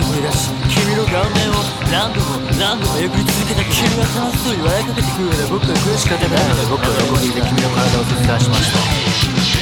出し。君の顔面を何度も何度もえぐり続けた君が楽しそうに笑いかけてくるような僕が苦しかったないの僕は君の体を切断しました。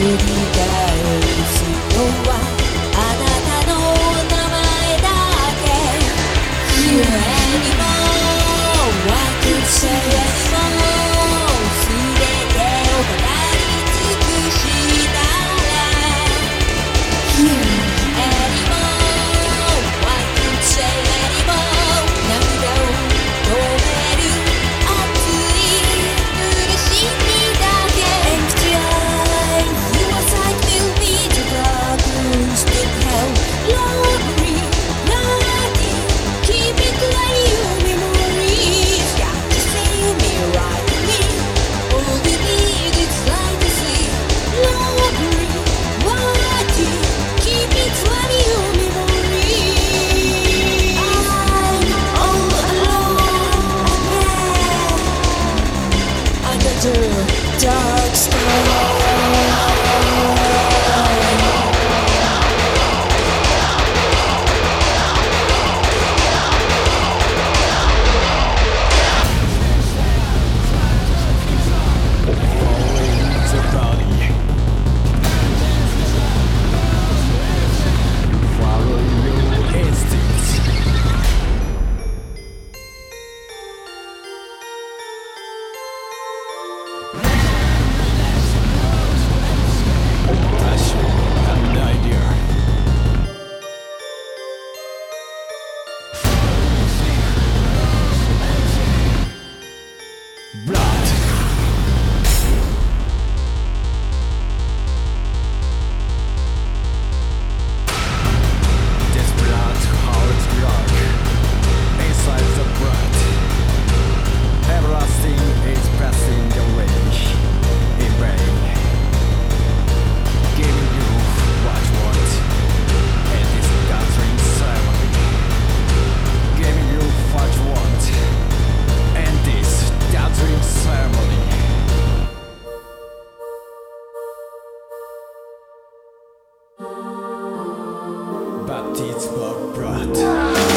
you. Notiz verbracht.